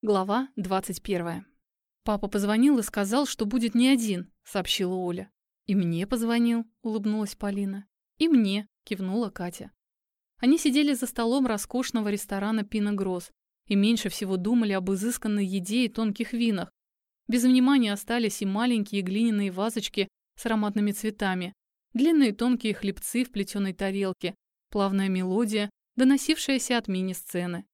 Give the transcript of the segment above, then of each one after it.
Глава 21. «Папа позвонил и сказал, что будет не один», — сообщила Оля. «И мне позвонил», — улыбнулась Полина. «И мне», — кивнула Катя. Они сидели за столом роскошного ресторана «Пино Гросс» и меньше всего думали об изысканной еде и тонких винах. Без внимания остались и маленькие глиняные вазочки с ароматными цветами, длинные тонкие хлебцы в плетеной тарелке, плавная мелодия, доносившаяся от мини-сцены.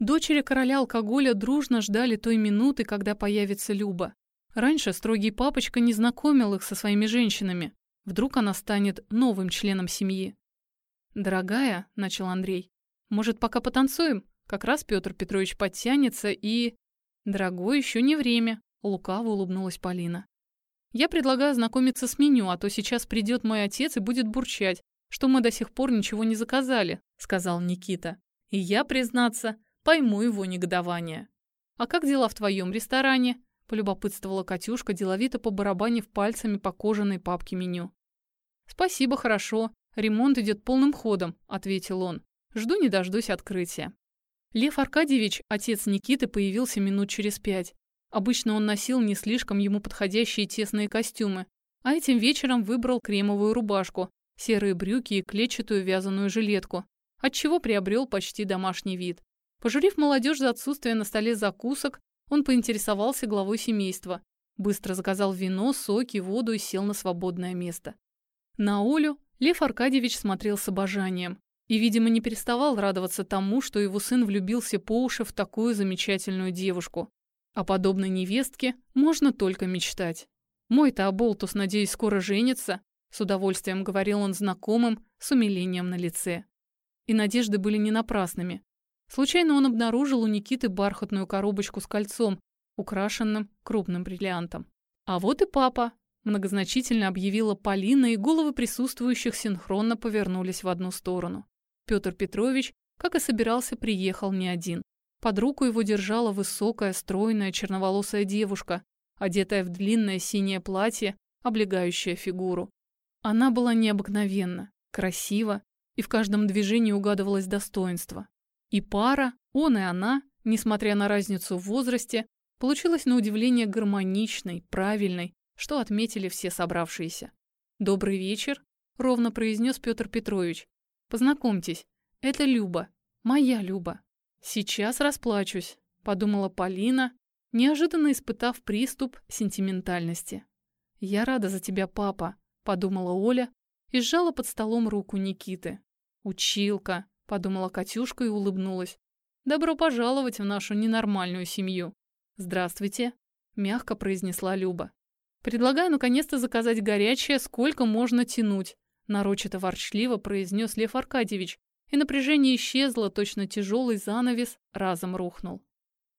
Дочери короля алкоголя дружно ждали той минуты, когда появится Люба. Раньше строгий папочка не знакомил их со своими женщинами. Вдруг она станет новым членом семьи. «Дорогая», — начал Андрей, — «может, пока потанцуем? Как раз Петр Петрович подтянется и...» «Дорогой, еще не время», — лукаво улыбнулась Полина. «Я предлагаю ознакомиться с меню, а то сейчас придет мой отец и будет бурчать, что мы до сих пор ничего не заказали», — сказал Никита. И я, признаться, Пойму его негодование. «А как дела в твоем ресторане?» – полюбопытствовала Катюшка, деловито побарабанив пальцами по кожаной папке меню. «Спасибо, хорошо. Ремонт идет полным ходом», – ответил он. «Жду не дождусь открытия». Лев Аркадьевич, отец Никиты, появился минут через пять. Обычно он носил не слишком ему подходящие тесные костюмы, а этим вечером выбрал кремовую рубашку, серые брюки и клетчатую вязаную жилетку, отчего приобрел почти домашний вид. Пожурив молодежь за отсутствие на столе закусок, он поинтересовался главой семейства. Быстро заказал вино, соки, воду и сел на свободное место. На Олю Лев Аркадьевич смотрел с обожанием и, видимо, не переставал радоваться тому, что его сын влюбился по уши в такую замечательную девушку. О подобной невестке можно только мечтать. «Мой-то Аболтус, надеюсь, скоро женится», — с удовольствием говорил он знакомым с умилением на лице. И надежды были не напрасными. Случайно он обнаружил у Никиты бархатную коробочку с кольцом, украшенным крупным бриллиантом. «А вот и папа!» – многозначительно объявила Полина, и головы присутствующих синхронно повернулись в одну сторону. Петр Петрович, как и собирался, приехал не один. Под руку его держала высокая, стройная, черноволосая девушка, одетая в длинное синее платье, облегающее фигуру. Она была необыкновенна, красива, и в каждом движении угадывалось достоинство. И пара, он и она, несмотря на разницу в возрасте, получилась на удивление гармоничной, правильной, что отметили все собравшиеся. «Добрый вечер», — ровно произнес Петр Петрович. «Познакомьтесь, это Люба, моя Люба». «Сейчас расплачусь», — подумала Полина, неожиданно испытав приступ сентиментальности. «Я рада за тебя, папа», — подумала Оля и сжала под столом руку Никиты. «Училка», — подумала Катюшка и улыбнулась. «Добро пожаловать в нашу ненормальную семью». «Здравствуйте», — мягко произнесла Люба. «Предлагаю наконец-то заказать горячее, сколько можно тянуть», — нарочито ворчливо произнес Лев Аркадьевич, и напряжение исчезло, точно тяжелый занавес разом рухнул.